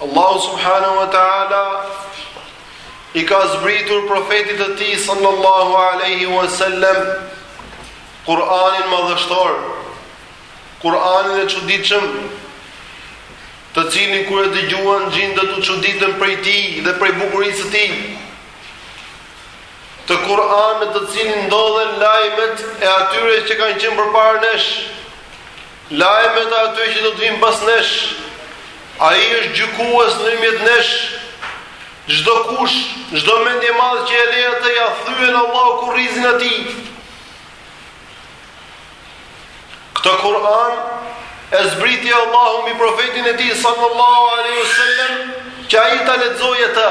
Allahu subhanahu wa taala i ka zbritur profetit të tij sallallahu alaihi wasallam Kur'anin madhështor, Kur'anin e çuditshëm, të cilin kur e dëgjuan xhindët u çuditën prej tij dhe prej bukurisë së tij. Këtë Kur'an në të cilin ndodhen lajmet e atyre që kanë qenë përpara nesh, Lajmet e atyre që do të vijnë pas nesh, Ai është gjykues ndërmjet nesh. Çdo kush, çdo mendjemadh që e lejë atë ia thyen Allahu kurrizin e tij. Këtë Kur'an e zbriti Allahu mbi profetin e tij sallallahu alaihi wasallam që ai ta lexojë atë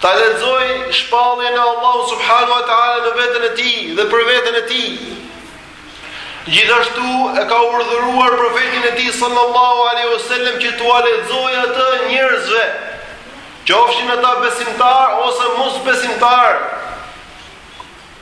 Ta lexojë shpalljen e Allahut subhanahu wa taala me veten e tij dhe për veten e tij. Gjithashtu e ka urdhëruar profetin e tij sallallahu alaihi wasallam që t'ua lexojë atë njerëzve, qofshin ata besimtarë ose mosbesimtarë.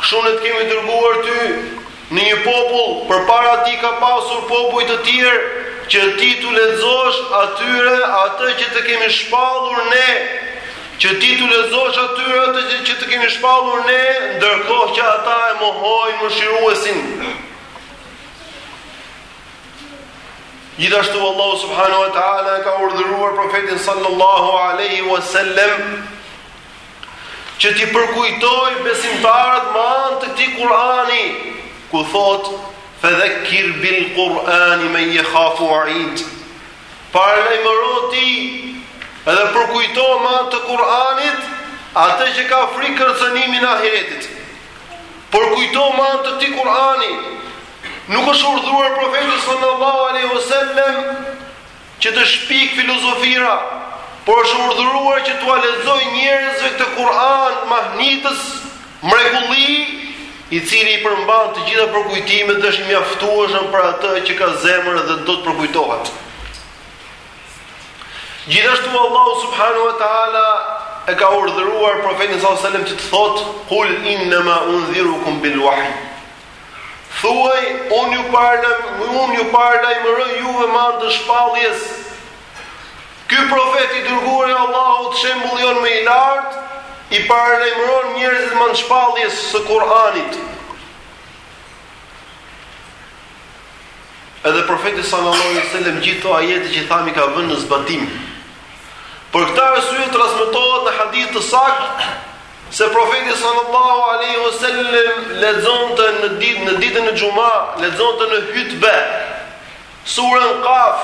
Kështu ne të kemi dërguar ty në një popull përpara tij ka pasur popuj të tjerë që ti t'u lexosh atyre atë që të kemi shpallur ne, që ti t'u lexosh atyre atë që të kemi shpallur ne, ndërkohë që ata e mohojnë Mëshiruesin. Gjithashtu Allahu subhanahu wa taala e ka urdhëruar profetin sallallahu alaihi wasallam që t'i përkujtojë besimtarët me anë të këtij Kur'ani, ku thotë: "Fadhakkir bil Kur'ani men yakhafu wa'id." Paralajmëro ti dhe përkujto me anë të Kur'anit atë që ka frikë kërcënimin e ahiretit. Përkujto me anë të këtij Kur'ani. Nuk është urdhëruar profeti sallallahu alaihi wasallam që të shpikë filozofira, por është urdhëruar që t'ua lexojë njerëzve këtë Kur'an mahnitës, mrekulli, i cili i përmban të gjitha përkujtimet dhe është i mjaftueshëm për atë që ka zemër dhe do të përkujtohet. Gjithashtu Allahu subhanahu wa taala e ka urdhëruar profetin sallallahu alajhi wasallam që të thotë kul innama undhirukum bil wahy. Thuaj, Unë ju paralajmëroj, unë ju paralajmëroj juve me anë të shpalljes. Ky profet i dërguar i Allahut, shembulli jonë më i lartë, i paralajmëron njerëzit me anë të shpalljes së Kur'anit. Edhe profeti sallallahu alaihi wasallam gjithë këto ajete që thamë i ka vënë në zbatim. Për këtë arsye transmetohet në hadith të saktë Se profeti sallallahu alaihi wasallam lexonte në ditë në ditën e xhuma, lexonte në hutbe surën Qaf,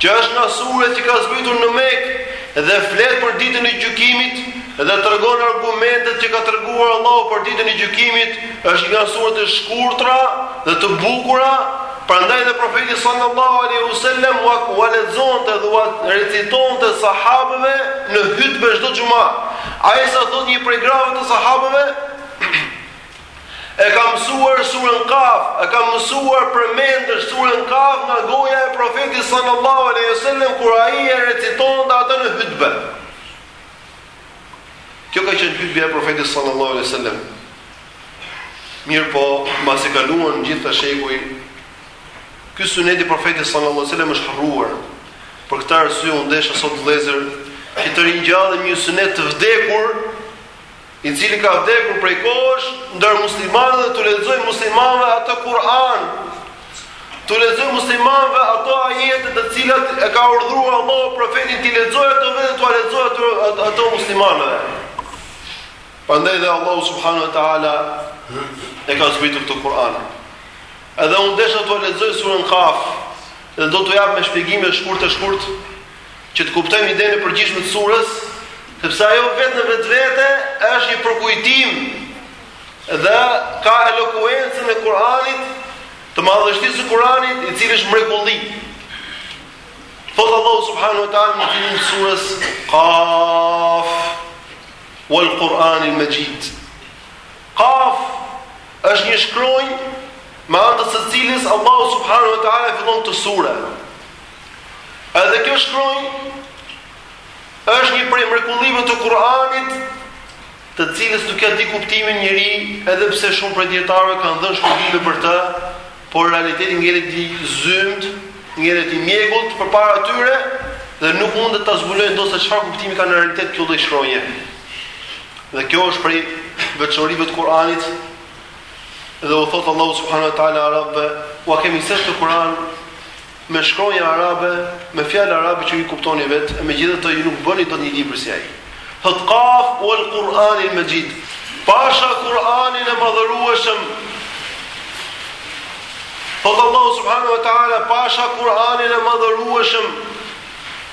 që është nga surat që ka zbritur në Mekë dhe flet për ditën e gjykimit dhe tregon argumentet që ka treguar Allahu për ditën e gjykimit, është nga surat e shkurtra dhe të bukura, prandaj dhe profeti sallallahu alaihi wasallam ua lexonte dhe ua recitonte sahabëve në hutbe çdo xhuma. Aq sa thotë një prej grave të sahabëve e ka mësuar surën Kaf, e ka mësuar përmendësh surën Kaf nga goja e profetit sallallahu alaihi wasallam kur ai e recitonte atë në hutbe. Kjo ka qenë hutbeja e profetit sallallahu alaihi wasallam. Mirëpo, mbasi kaluan gjithë ata shekuj, Ky sunet i Profetit sallallahu alajhi wasallam është harruar. Për këtë arsye unë desha sot vëllezër që të ringjallim një sunet të vdekur, i cili ka vdekur prej kohësh ndër muslimanët dhe t'u lexojmë muslimanëve atë Kur'an. T'u lexojmë muslimanëve ato ajete të cilat e ka urdhëruar Allahu profetin t'i lexojë ato vetë t'ua lexojë ato, ato, ato muslimanëve. Prandaj dhe Allahu subhanahu wa taala e ka zbritur këtë Kur'an. Edhe unë desha t'ua lexoj surën Kaf dhe do t'u jap me shpjegime shkurt e shkurt që të kuptojmë idenë e përgjithshme të surës, sepse ajo vetë në vetvete është një përkujtim dhe ka elokuencën e Kur'anit, të madhështisë së Kur'anit, i cili është mrekulli. Thotë Allahu subhanahu wa taala në fillim të surës Qaf wal Qur'anil Majid. Qaf, është një shkronjë me anë të së cilës Allahu subhanahu wa taala e fillon këtë sure. Edhe kjo shkronjë është një prej mrekullive të Kur'anit, të cilës nuk ia di kuptimin njeri, edhe pse shumë prej dietarëve kanë dhënë shpjegime për të, por realiteti ngelet i zymt, ngelet i mjegullt përpara tyre dhe nuk mundet ta zbulojnë dot se çfarë kuptimi ka në realitet kjo lloj shkronje. Dhe kjo është prej veçorive të Kur'anit. Dhe u thot Allahu subhanahu wa taala arabëve, "Ua kemi së të Kur'an me shkronja arabe, me fjalë arabe që i kuptoni vetë, e megjithatë ju nuk bëni dot një libër si ai." Thot Qaf wal Qur'an al Majid. Pasha Kur'anin e madhërueshëm. Thot Allahu subhanahu wa taala, "Pasha Kur'anin e madhërueshëm."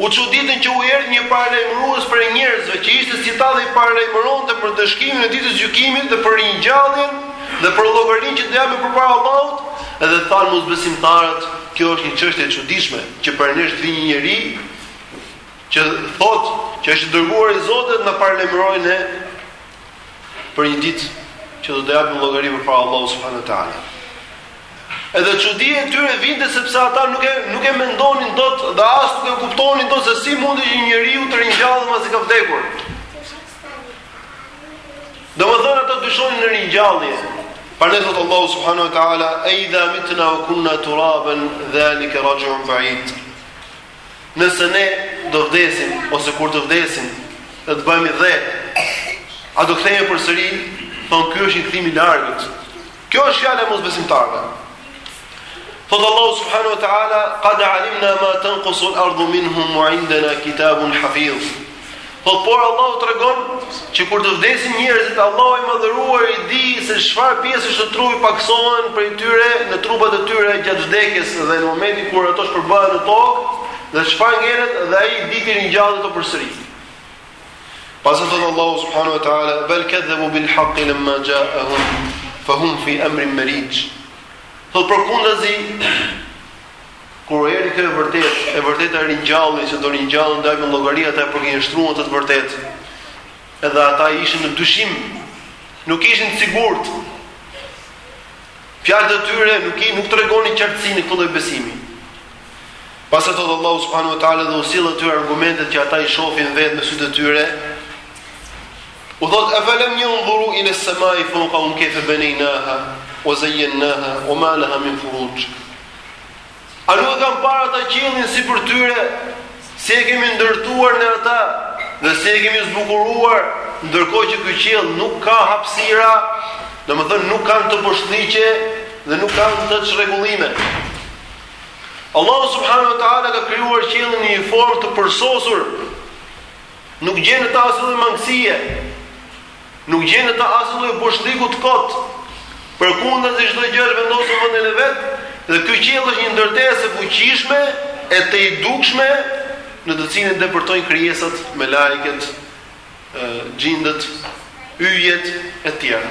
U çuditën që u erdhi një paralajmërues prej njerëzve që ishte si ta dhe i paralajmëronte për ndëshkimin e ditës së gjykimit dhe për ringjalljen dhe për llogarinë që do japin përpara Allahut, edhe thanë mosbesimtarët, kjo është një çështje e çuditshme që prej nesh të vijë një njeri që thotë që është i dërguar i Zotit na paralajmërojë ne për një ditë që do të japim llogari përpara Allahut subhanahu wa taala. Edhe çudia e tyre vinte sepse ata nuk e nuk e mendonin dot dhe as nuk e kuptonin dot se si mundet njeriu të ringjallet pasi ka vdekur. Domethënë ata dyshonin në ringjallje. Prandaj thotë Allahu subhanahu wa taala, "Aidha mitna wa kunna turaban, dhalika raj'un ba'id." Nëse ne do vdesim ose kur të vdesim e të bëhemi dhe a do kthehemi përsëri? Thonë ky është një kthim i largët. Kjo është fjala e mosbesimtarëve. Thotë Allahu subhanahu wa taala, "Qad alimna ma tanqusu al-ardu minhum wa indana kitabun hafiz." Thotë por Allahu tregon që kur të vdesin njerëzit, Allahu i madhëruar i di se çfarë pjesësh të trupit paksohen prej tyre në trupat e tyre gjatë vdekjes dhe në momentin kur ato shpërbëhen në tokë dhe çfarë ngelet dhe ai di t'i ringjallë ato përsëri. Pastaj thotë Allahu subhanahu wa taala bel kadhabu bil haqq lamma ja'ahum fa hum fi amrin marij. Thotë përkundrazi Kur u erdhi kjo e vërtetë, e vërteta e ringjalljes që do ringjallen e do japin llogari ata e përgënjeshtruan këtë të vërtetë. Edhe ata ishin në dyshim, nuk ishin të sigurt. Fjalët e tyre nuk i nuk tregonin qartësinë e këtij besimi. Pastaj thotë Allahu subhanahu wa taala dhe u sjell atyre argumentet që ata i shohin vetë me sytë e tyre. U thotë efelem jendhuru ile semai feukahum kejfe benejnaha ue zejjennaha ue ma leha min furuxh. A nuk e kanë parë ata qiellin sipër tyre, si e kemi ndërtuar ne atë dhe si e kemi zbukuruar, ndërkohë që ky qiell nuk ka hapësira, domethënë nuk ka në të boshllëqe dhe nuk ka në të çrregullime. Allahu subhanahu wa taala ka krijuar qiellin në një formë të përsosur. Nuk gjen në të asnjë mangësie. Nuk gjen në të asnjë lloj boshllëku të kotë. Përkundrazi çdo gjë është vendosur në vendin e vet dhe ky qiell është një ndërtesë e fuqishme e tejdukshme në të cilin depërtojnë krijesat melaiket, xhindët, yjet e tjera.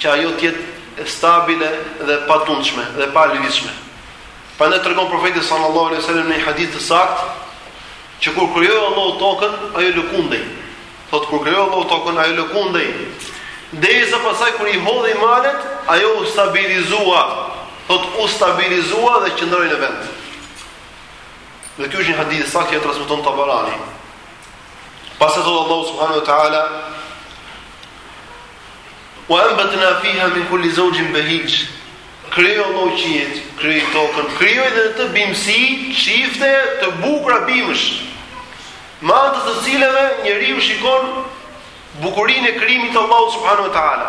që ajo të jetë e stabile dhe e patundshme dhe e palëvizshme. Prandaj tregon profeti sallallahu alaihi wasallam në një hadith të saktë që kur krijoi Allahu tokën, ajo lëkundej. Thot kur krijoi Allahu tokën, ajo lëkundej. Derisa pastaj kur i hodhi malet, ajo u stabilizua. Thot u stabilizua dhe qëndroi në vend. Dhe ky është një hadith i saktë që transmeton Tabarani. Pastaj thot Allahu subhanahu wa taala Wa anbatna fiha min kulli zawjin bahij. Krijoi Allahu qiejt, krijoi tokën, krijoi dhe në të bimësi, çifte të bukura bimësh, me anë të të cilave njeriu shikon bukurinë e krijimit të Allahut subhanahu wa taala.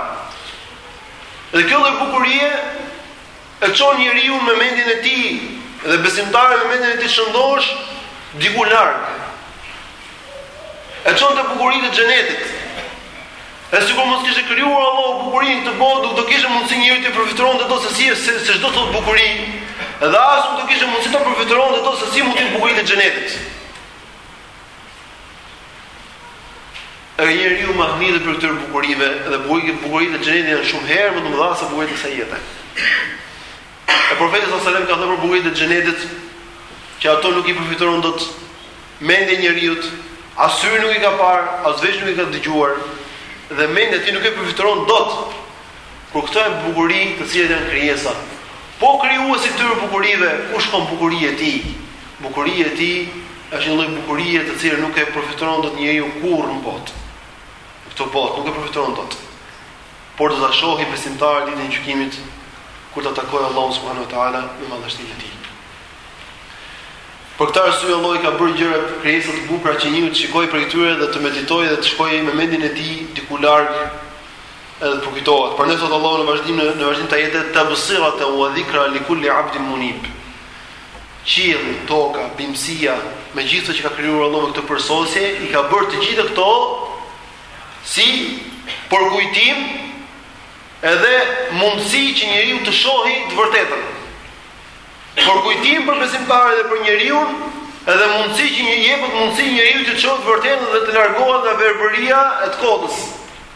Dhe kjo lloj bukurie E çon njeriun me mendjen e tij dhe besimtarin me mendjen e tij të shëndoshë diku larg. E çon te bukuritë e xhenetit. E sikur mos kishte krijuar Allahu bukuri në këtë botë, nuk do kishte mundësi njeriu të përfytyronte dot se si se, se ç'do të thotë bukuri, dhe as nuk do kishte mundësi të përfytyronte dot se si mund të jenë bukuritë e xhenetit. O njeriu mahnitet prej këtyre bukurive dhe bukuritë bukuritë e xhenetit janë shumë herë më të mëdha se bukuritë e kësaj jete. E profeti sallallahu alajhi wasallam ka thënë për bukuritë e xhenetit që ato nuk i përfytyron dot mendja e njeriut, as syri nuk i ka parë, as veshi nuk i ka dëgjuar dhe mendja e tij nuk e përfytyron dot. Kur këto janë bukuri, të cilat janë krijesa. Po krijuesi i këtyre bukurive, ku shkon bukuria e tij? Bukuria e tij është një lloj bukurie të cilën nuk e përfytyron dot njeriu kurrë në botë. Në këtë botë nuk e përfytyron dot. Por do ta shohë besimtari ditën e gjykimit kur ta takojë Allahun subhanahu wa taala me madhështinë e tij. Për këtë arsye Allahu ka bërë gjëra të krijesa të bukura që njeriu të shikojë prej këtyre dhe të meditojë dhe të shkojë me mendjen e tij diku larg Edhe të përkujtohet. Prandaj thotë Allahu në vazhdim në vazhdim të ajetit tabsiratan wa dhikra li kulli 'abdin munib. Qielli, toka, bimësia, me gjithçka që ka krijuar Allahu me këtë përsosje, i ka bërë të gjitha këto si përkujtim edhe mundësi që njeriu të shohë të vërtetën. Përkujtim për besimtarët dhe për njeriun, edhe mundësi që i jepet mundësi njeriut që të shohë të vërtetën dhe të largohet nga verbëria e të kotës.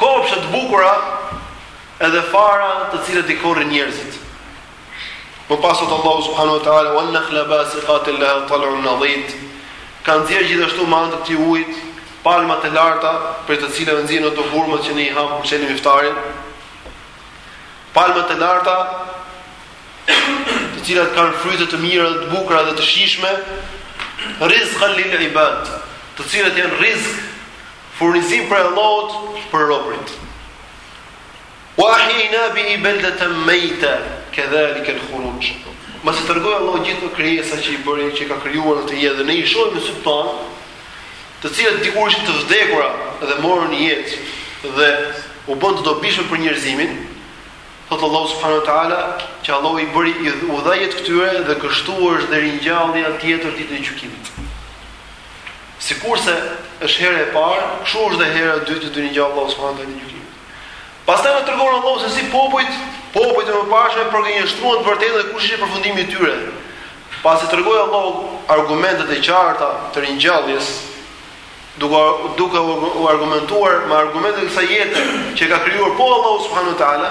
Kopshte të bukura edhe fara të cilët i korrin njerëzit. Më pas thot Allahu subhanahu wa taala wan nakhla basiqatin laha tal'un nadid. Ka nxjerrë gjithashtu me anë të këtij ujit palma të larta prej të cilave nxjerrin ato hurmat që ne i hamë kur çelim iftarin. Palma të larta të cilat kanë fryte të mira dhe të bukura dhe të shijshme, rizqan lil ibad, të cilat janë rizq Furnizim prej Allahut për robërit. Wa ahina bi ibadatan mayta kadhalik al-khuruj. Mbasi tregoi Allahu gjithë krijesat që i bëri, që ka krijuar në të jetë dhe ne i shohim me sytë tanë, të cilat dikur ishin të vdekura dhe morën jetë dhe u bënë të dobishme për njerëzimin. Thotë Allahu subhanahu wa taala, që Allahu i bëri u dha jetë këtyre dhe kështu është dhe ringjallja tjetër ditën e gjykimit. Sikurse është hera e parë, kështu është dhe hera e dytë, të ringjallë Allahu subhanahu wa taala ditën e gjykimit. Pastaj na tregon Allahu se si popujt, popujt e mëparshëm përgënjeshtruan të vërtetën dhe kush ishte përfundimi i tyre. Pasi tregoi Allahu argumentet e qarta të ringjalljes, duke duke u argumentuar me argumentet e kësaj jete që e ka krijuar po Allahu subhanahu wa taala,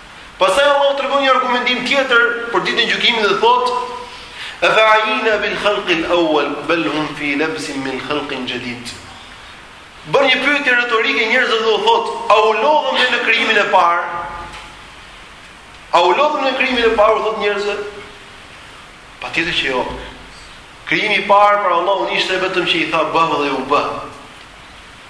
Pastaj Allahu tregon një argumentim tjetër për ditën e gjykimit dhe thotë: "Afa'ayina bil khalqi al-awwal bal hum fi labsin min khalqin jadid." Bën një pyetje retorike njerëzve dhe u thotë: "A u lodhëm ne në krijimin e parë?" A u lodhëm në krijimin e parë, u thotë njerëzve? Patjetër që jo. Krijimi i parë për Allahun ishte vetëm që i tha bëhu dhe u bë.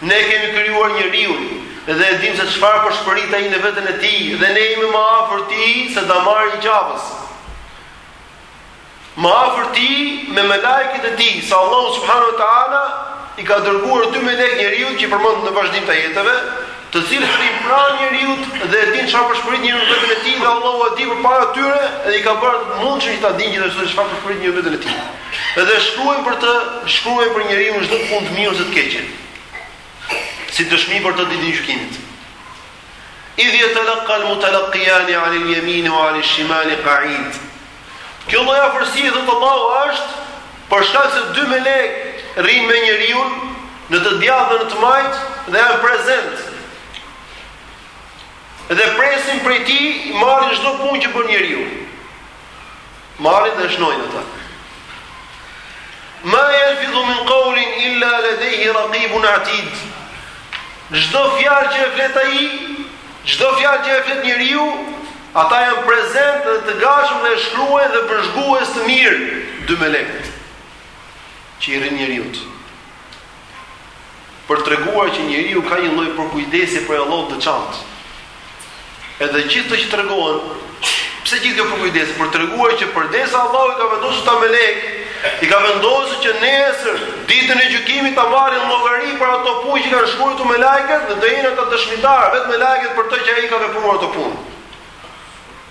Ne kemi krijuar njeriun dhe e dimë se çfarë pëshpërit ai në veten e tij dhe ne jemi më afër tij se damari i qafës. Më afër tij me melekët e tij, se Allahu subhanahu wa taala i ka dërguar dy melekë njeriut që i përmend në vazhdim të ajeteve, të cilët i rrinë pranë njeriut dhe e dinë çfarë pëshpërit njeriu në veten e tij dhe Allahu e di përpara tyre dhe i ka bërë mund që ta dinë gjithashtu çfarë pëshpërit njeriu në veten e tij. Dhe shkruajnë për të, shkruajnë për njeriun çdo punë të mirë ose të keqe. Si dëshmi për të ditën e gjykimit. Idh yatalaqqa al-mutalaqqiyan 'an al-yamin wa 'an al-shimal qa'id. Kjo lloj afërsie thotë Allahu është për shkak se dy melekë rrinë me njeriun në të djathtën në të majtë dhe janë prezent. Dhe presin prej tij marrin çdo punë që bën njeriu. Marrin e shënojnë ata. Ma yalfidhu min qawlin illa ladayhi raqibun atid. Çdo fjalë që e flet ai, çdo fjalë që e flet njeriu, ata janë prezent dhe të gatshëm ta shkruajnë dhe vëzhgues të mirë dy melekët që i rrinë njeriut. për treguar që njeriu ka një lloj përkujdesje prej Allahut të veçantë. Edhe gjithë ato që tregohen, pse gjithë kjo përkujdesje për treguar që përderisa Allahu i ka vendosur ata melekë, i ka vendosur që nesër ditën e gjykimit ta marrë në llogari për ato punë që i kanë shkruar melaiket dhe do jenë ata dëshmitarë vetë melaiket për të që ai ka vepruar ato punë.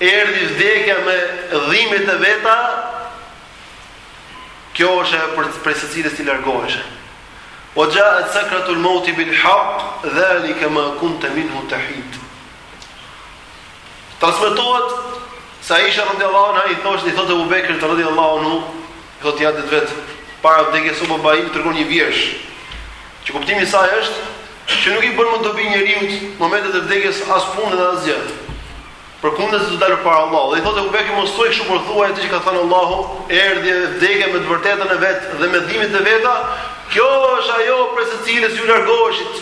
Erdhi vdekja me dhimbjet e veta, kjo është ajo për prej së cilës ti largohesh. Wa ja'at sakratul mauti bil haq, zalika ma kunta minhu tahid. Transmetohet se Aisha radhiyallahu anha i thoshte i thotë Abu Bekr radhiyallahu anhu, i thotë babait vet, para vdekjes së babait i tregon një vjershë. Që kuptimi i saj është që nuk i bën më dobi njeriut momentet e vdekjes as punë dhe as gjë. Por kur do dalë para Allahut. Dhe i thotë Abu Bekri mos thuaj kështu por thuaj atë që ka thënë Allahu, erdhi edhe vdekja me të vërtetën e vet dhe me dhimbjet e veta, kjo është ajo prej së cilës ju largoheshit.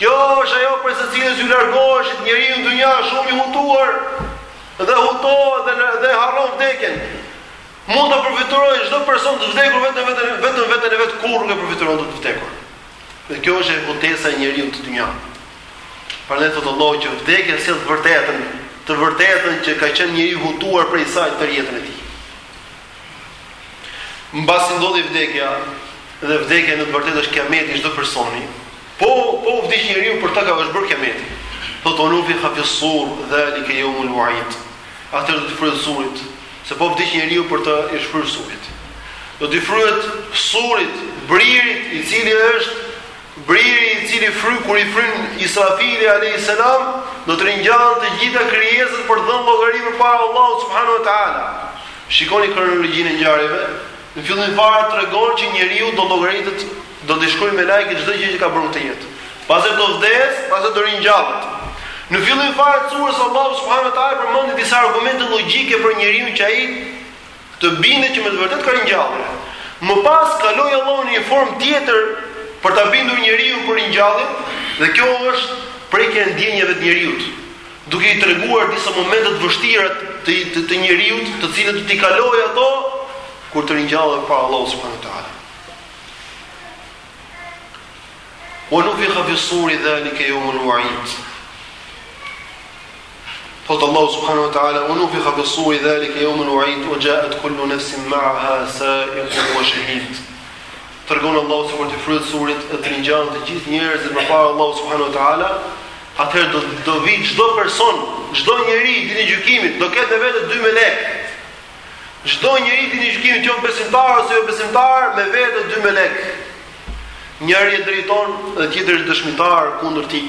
Kjo është ajo prej së cilës ju largoheshit, njeriu në dynja është shumë i hutuar dhe hutohet dhe dhe harron vdekjen. Mund ta përfytyrojë çdo person të vdekur vetëm veten e vet kurrë nuk e përfytyron të vdekur. Dhe kjo është hutesa e njeriut në dynja. Prandaj thotë Allahu që vdekja sjell të vërtetën, të vërtetën që ka qenë njeriu i hutuar prej saj gjatë jetës së tij. Mbasi ndodhi vdekja dhe vdekja në të vërtetë është kiameti i çdo personi. Po po vdiq njeriu për të është bërë kiameti. Wa nufikha fi sur zalika yawm al-wa'id. Atëherë do t'i fryhet surit, se po vdiq njeriu për të i është fryrë surit. Do t'i fryhet surit, bririt, i cili është Briri i cili fry kur i fryn Israfili alayhis salam do të ringjallen të gjitha krijesat për të dhënë llogari përpara Allahut subhanahu wa taala. Shikoni kronologjinë e ngjarjeve. Në fillim fare tregon që njeriu do llogaritet, do t'i shkruajnë melaiket çdo gjë që ka bërë në këtë jetë. Pastaj do vdes, pastaj do ringjallet. Në fillim fare të surës Allahu subhanahu wa taala përmend disa argumente logjike për njeriun që ai Të bindet që me të vërtetë ka ringjallje. Më pas kaloi Allahu në një formë tjetër për ta bindur njeriun për ringjalljen, dhe kjo është prekja e ndjenjave të njeriut, duke i treguar disa momente të vështira të të, të njeriut, të cilat do t'i kalojë ai kur të ringjallet para Allahut subhanahu wa taala. Wa nufikha fi suri zalika yawm al-wa'id. Thotë Allahu subhanahu wa taala wa nufikha fi suri zalika yawm al-wa'id wa ja'at kullu nafsin ma'aha sa'iqun wa shahid. Tregon Allahu se kur t'i fryhet surit e të ringjallen të gjithë njerëzit përpara Allahut subhanahu wa taala, atëherë do do vijë çdo person, çdo njeri ditën e gjykimit, do ketë me vete dy melekë. Çdo njeri ditën e gjykimit, qoftë besimtar ose jo besimtar, me vete dy melekë. Njëri e drejton dhe tjetri është dëshmitar kundër tij.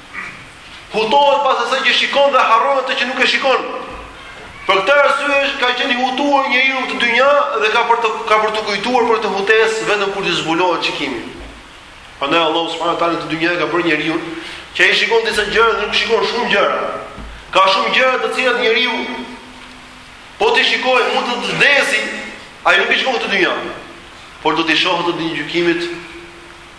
Hutohet pas asaj që shikon dhe harron atë që nuk e shikon. Për këtë arsye është ka qenë i hutuar njeriu n'këtë dynja dhe ka për të ka për të kujtuar për këtë hutesë vetëm kur t'i zbulohet shikimi. Prandaj Allahu subhanahu wa taala n'këtë dynja e ka bërë njeriun që ai shikon disa gjëra dhe nuk shikon shumë gjëra. Ka shumë gjëra të cilat njeriu po t'i shikojë mund të vdesi, ai nuk i shikon n'këtë dynja. Por do t'i shohë ditën e gjykimit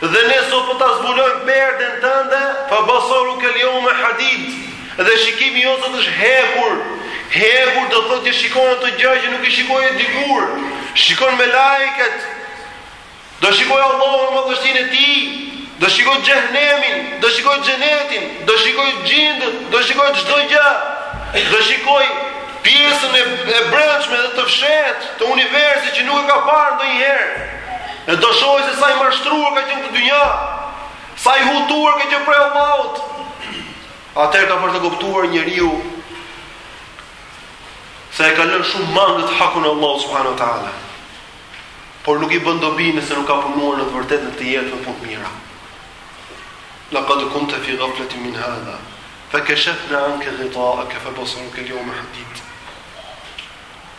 Dhe ne sot po ta zbulojmë perden tënde, fa basaru kel yawma hadid. Dhe shikimi jot sot është hekur. Hekur do të thotë që shikon ato gjëra që nuk i shikoje dikur. Shikon melaiket. Do shikoj Allahun me madhështinë e tij. Do shikoj xhehenemin, do shikoj xhenetin, do shikoj xhindët, do shikoj çdo gjë. Do shikoj pjesën e, e brendshme dhe të fshehtë të universit që nuk e ka parë ndonjëherë. E do shohë se sa i mashtruar ka qenë në dynja, sa i hutuar ka qenë prej Allahut. Atëherë ka për ta kuptuar njeriu se e ka lënë shumë mangët hakun e Allahut subhanahu wa taala. Por nuk i bën dobi nëse nuk ka punuar në të vërtetë në këtë jetë me punë të mira. Laqad kunta fi ghaflatin min hadha fa kashafna anka ghita'aka fa basaruka al-yawma hadid.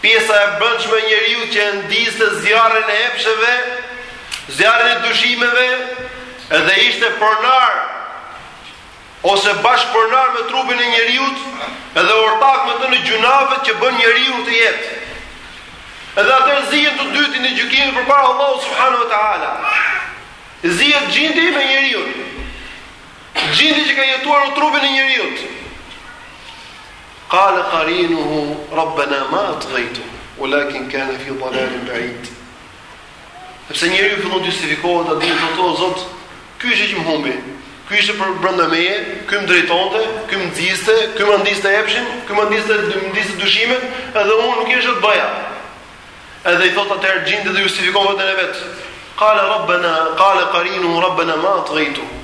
Pjesa e brendshme e njeriut që e ndizte zjarrin e epsheve, zjarrin e dyshimeve, edhe ishte pronar ose bashkëpronar me trupin e njeriut, edhe ortak me të në gjynahet që bën njeriu n'këtë jetë. Edhe atëherë zihen të dy ditën e gjykimit përpara Allahut subhanahu wa taala. Zihet xhindi me njeriun. Xhindi që ka jetuar në trupin e njeriut. Qale qarinuhu rabbena ma atghaytuhu walakin kana fi dalalin ba'id. Sepse njeriu fillon të justifikohet aty dhe thotë o Zot, ky ishte që më humbi. Ky ishte përbrenda meje, ky më drejtonte, ky më nxiste, ky më ndizte epshin, ky më ndizte, më ndizte dyshimet, edhe unë nuk kisha ç'të bëja. Edhe i thotë atëherë xhindi dhe justifikon veten e vet. Qala rabbana qala qarinuhu rabbana ma atghaytuhu.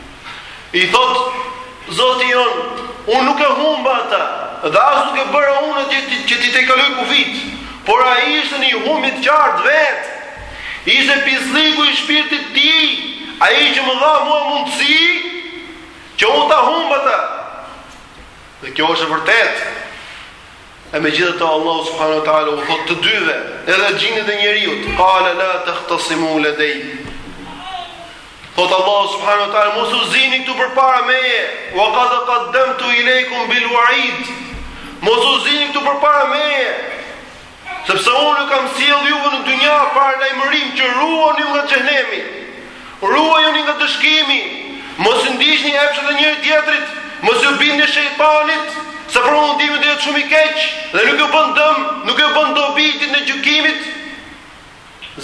I thotë Zoti jonë, unë nuk e humba ata, dhe as nuk e bëra unë që t'i që t'i tejkalojë kufijtë, por ai ishte në një humbje të qartë vetë. Ishte pislliku i shpirtit të tij, ai që më dha mua mundësi që unë ta humb ata. Dhe kjo është e vërtetë. E megjithatë Allahu subhanahu wa taala u thotë të dyve, edhe xhindit dhe njeriut, qala la takhtasimu ladai. Thotë Allahu subhanahu wa taala mos u zini këtu përpara meje, wa qad qaddamtu ilaykum bil wa'id. Mos u zini këtu përpara meje. Sepse unë ju kam sjellë juve në dynja paralajmërim që të ruheni nga xhehenemi. Ruajuni nga ndëshkimi, mos i ndiqni epshet e njëri-tjetrit, mos iu bindni shejtanit, se përfundimi do jetë shumë i keq dhe nuk ju bën dëm, nuk ju bën dobi ditën e gjykimit.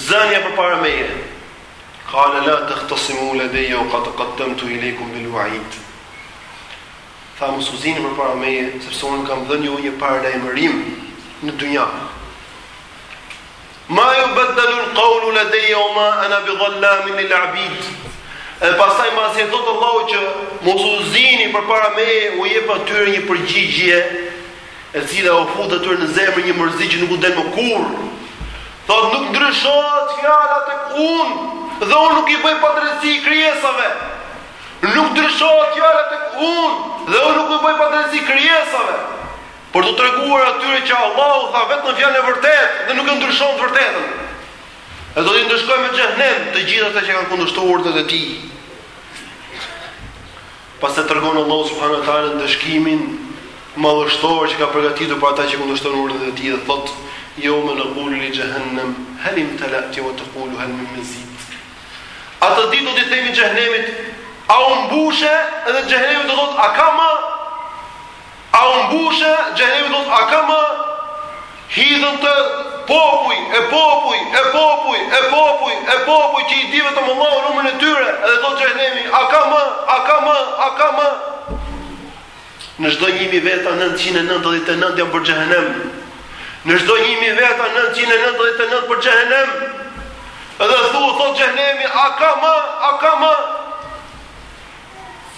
Zënia përpara meje. Qala la tahtasimu ladayya wa qad qaddamtu ilaykum bil wa'id. Tha mos u zini përpara meje, sepse unë kam dhënë ju një paralajmërim në dynjë. Ma yubaddalu al-qawlu ladayya wa ma ana bi dhallamin lil-abid. E pastaj mbasi e thotë Allahu që mos u zini përpara meje, u jep atyre një përgjigje e cila u fut atyre në zemër një mërzi që nuk u del më kurrë. Thot nuk ndryshohet fjala tek unë dhe unë nuk i bëj padrejtësi krijesave. Nuk ndryshohet fjala tek unë dhe unë nuk i bëj padrejti krijesave. Për t'u treguar atyre që Allahu tha vetëm fjalën e vërtetë dhe nuk e ndryshon të vërtetën. E do t'i ndëshkojë me xhenem të gjithë ata që kanë kundërshtuar urdhrat e tij. Pastaj tregon Allahu subhanahu wa taala ndëshkimin madhështor që ka përgatitur për ata që kundërshtojnë urdhrat e tij dhe thotë: "Yawma naqulu li jahannam, hal imtalati wa taqulu hal min mazid." Atë ditë do t'i themi xhenemit, a u mbushe? Edhe xhenemi do thotë, a ka më? A u mbushe xhenemi thotë a ka më hidhen aty popuj e popuj e popuj e popuj e popuj që i di vetëm Allahu numrin e tyre edhe thotë xhenemi a ka më a ka më a ka më Në çdo 1000 veta 999 janë për xhenem. Në çdo 1000 veta 999 për xhenem. Edhe thotë xhenemi a ka më a ka më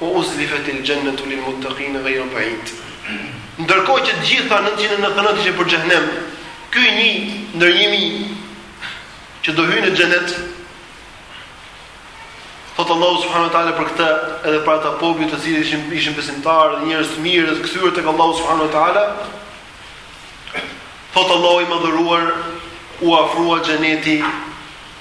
Wa uzlifatil jannatu lil muttaqina ghayra ba'id. Ndërkohë që të gjitha nëntëqind e nëntëdhjetë e nëntë ishin për xhehenem, ky i një ndër një mijë që do hyjë në xhenet, Thotë Allahu subhanahu wa taala për këtë edhe për atë popull të cilët ishin ishin besimtarë dhe njerëz të mirë dhe të kthyer tek Allahu subhanahu wa taala. Thotë Allahu i madhëruar u afrua xheneti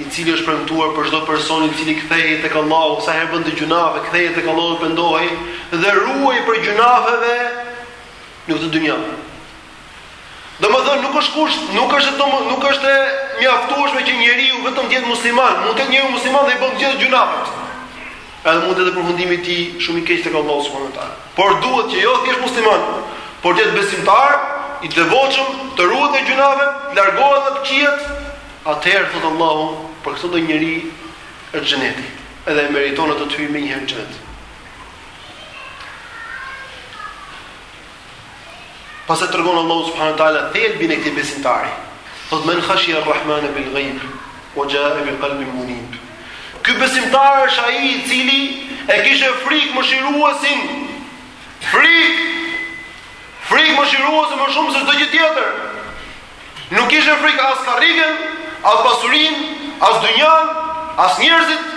i cili është premtuar për çdo person i cili kthehej tek Allahu, sa herë bënte gjynahe, kthehej tek Allahu dhe pendohej dhe ruhej prej gjynaheve në këtë dynjë. Domethënë nuk është kusht, nuk është domo, nuk është e mjaftueshme që njeriu vetëm të jetë musliman, mund të jetë njeriu musliman dhe i bën gjithë gjynahet. Edhe mund të jetë përfundimi i tij shumë i keq tek Allahu subhanahu wa taala. Por duhet që jo thjesht musliman, por të jetë besimtar, i devotshëm, të ruhet nga gjynahet, largohet nga këqijat Atëherë thotë Allahu për këtë lloj njeri është xheneti, edhe e meriton atë të hyjë menjëherë në xhenet. Pas e tregon Allahu subhanahu wa taala thelbin e këtij besimtari. Thot men khashija ar-rahman bil ghaib wa jaa bi qalbin munib. Ky besimtar është ai i cili e kishte frikë mëshiruesin. Frikë. Frikë mëshiruesin më shumë se çdo gjë tjetër. Nuk kishte frikë as karrigen, as pasurinë, as dynjanë, as njerëzit,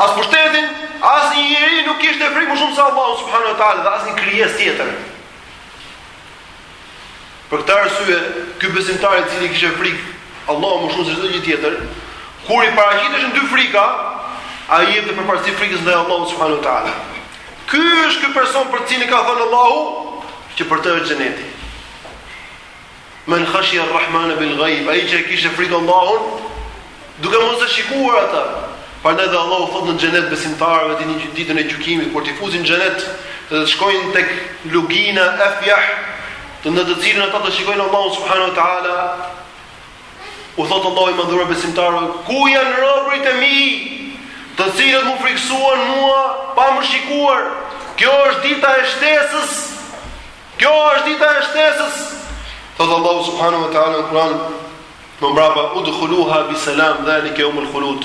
as pushtetin, asnjë njeri nuk kishte frikë më shumë se Allahu subhanahu wa taala dhe asnjë krijesë tjetër. Për këtë arsye, ky besimtar i cili kishte frikë Allahun më shumë se çdo gjë tjetër, kur i paraqiteshin dy frika, ai i jepte përparësi frikës ndaj Allahut subhanuhu te ala. Ky është ky person për të cilin ka thënë Allahu që për të është xheneti. Men khashia ar-Rahmane bil-Ghaib, ai që e kishte frikë Allahun, duke mos e shikuar atë. Prandaj dhe Allahu thotë në xhenet besimtarëve ditën e gjykimit kur t'i fusë në xhenet dhe të shkojnë tek lugina afyah, të në të cilën ata do shikojnë Allahun subhanahu wa taala. U thotë Allahu i madhuar besimtarëve, ku janë robërit e mi, të cilët më frikësuan mua pa më shikuar? Kjo është dita e shtesës. Kjo është dita e shtesës. Thot Allahu subhanahu wa taala në Kur'an, më mbrapa "Udkhuluha bi salam, zalika yawmul khulud."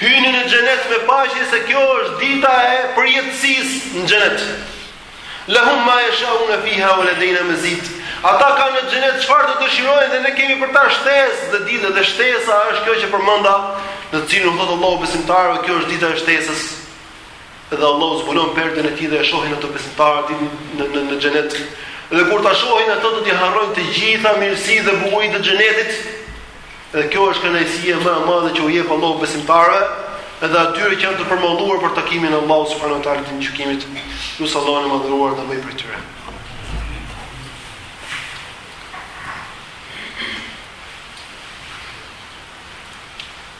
Hyni në xhenet me paqe se kjo është dita e përjetësisë në xhenet. Lahum ma yashauna fiha wa ladaina mazid. Ata kanë në xhenet çfarë të dëshirojnë dhe ne kemi për ta shtesë dhe ditë dhe shtesa është kjo që përmenda, në të cilën thotë Allahu besimtarëve, kjo është dita e shtesës. Dhe Allahu zbulon perden e tij dhe e shohin ato besimtarët në në në, në xhenet. Dhe kur ta shohin ato do t'i harrojnë të gjitha mirësitë dhe bukuritë e xhenetit. Dhe kjo është kënaqësia më e madhe që u jep Allahu besimtarëve, edhe atyre që janë të përmalluar për takimin e Allahut subhanuhu te ala ditën e gjykimit. Lus Allahun e madhëruar të na bëjë prej tyre.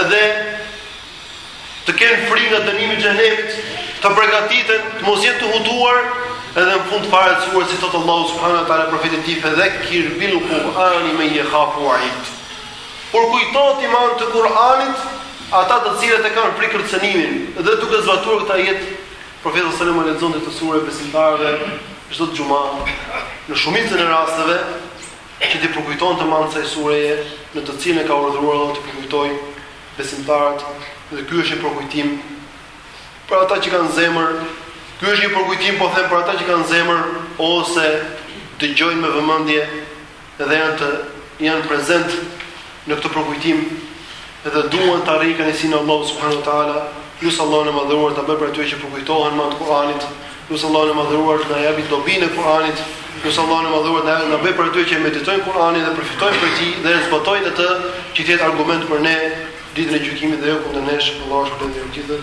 Edhe të kenë frikë nga dënimi i xhehenemit, të përgatiten, të mos jenë të hutuar, edhe në fund fare të sures si thot Allahu subhanahu wa taala profetit tij fe zekir bil Kur'ani men jekhafu vaid. Përkujtoji me anë të Kur'anit ata të cilët e kanë frikë kërcënimin dhe duke zbatuar këtë ajet profeti sallallahu alaihi wasallam lexonte këtë sure besimtarëve çdo xhuma në shumicën e rasteve që t'i përkujtonte me anë të kësaj sureje në të cilën e ka urdhëruar Allahu t'i përkujtojë besimtarët dhe ky është një përkujtim për ata që kanë zemër ky është një përkujtim po them për ata që kanë zemër ose dëgjojnë me vëmendje dhe janë të janë prezent në këtë përkujtim dhe duan ta arrijnë kënaqësinë e Allahut subhanuhu teala, lus Allahun e madhëruar të na bëjë prej atyre që përkujtohen me anë të Kur'anit, lus Allahun e madhëruar të na japë dobinë e Kur'anit, lus Allahun e madhëruar të na bëjë prej atyre që e meditojnë Kur'anin dhe përfitojnë prej tij dhe e zbatojnë atë që të jetë argument për ne ditën e gjykimit dhe jo kundër nesh, Allahu shpëton të gjithë.